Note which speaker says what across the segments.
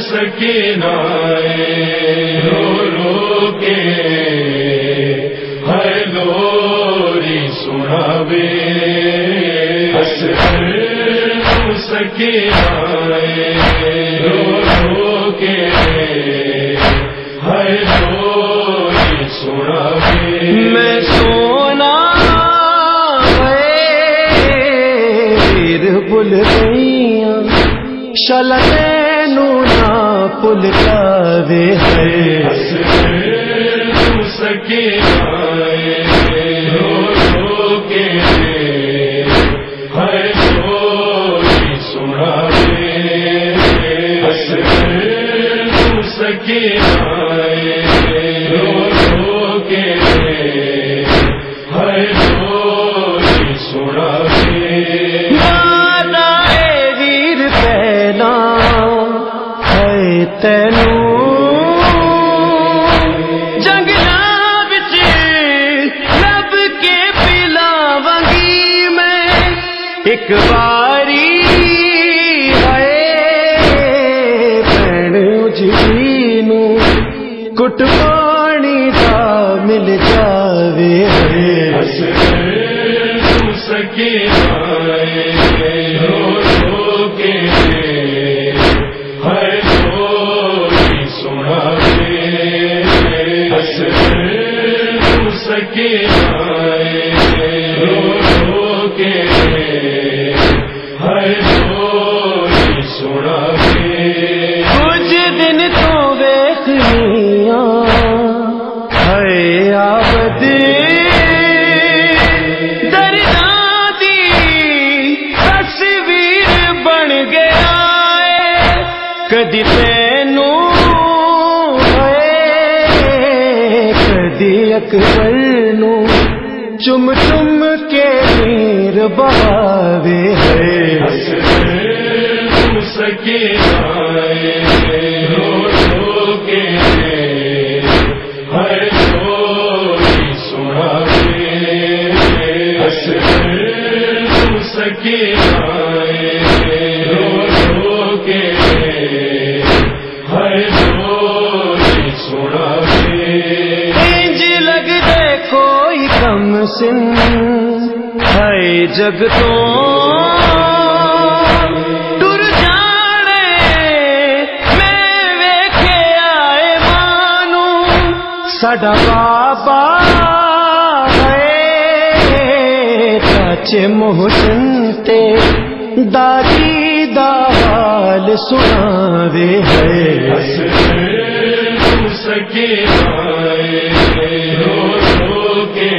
Speaker 1: سکینہ رو رو کے ہر لوری سناوے سکینہ رو رو کے ہر لوری سناوے۔
Speaker 2: میں سونا بل گئی شلے پل وے ہے۔
Speaker 1: سکی سکی رو رو کے ہر چوری سنا
Speaker 2: تین کٹ پانی کا مل جاوے۔
Speaker 1: سکی
Speaker 2: کدی تینو کدی اکبر نو چم چم کے میر بہاوے ہے
Speaker 1: سکی رو رو کے ہر سکی رو رو
Speaker 2: سن ہے جگ تو ٹر جانے میں ویکھے آئے مانو۔ سڈا بابا ہے چاچے محسن تے دادی دال سناوے ہے۔
Speaker 1: سکی رو رو کے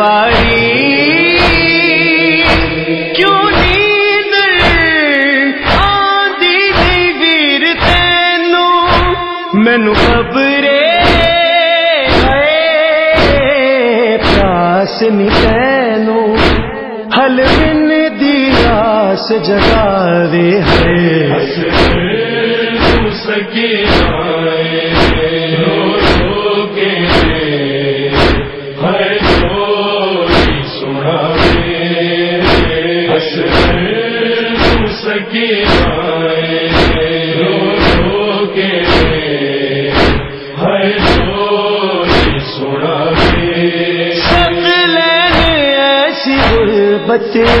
Speaker 2: ہے کیوں نیند آندی نہیں ویر تینو مینو خبرے پیاس نہیں تینو۔ حل بن دیاس جگاوے ہے
Speaker 1: سکی رو رو سکی رو رو کے ہر چوری سنا
Speaker 2: شکل ایسی غربت ہے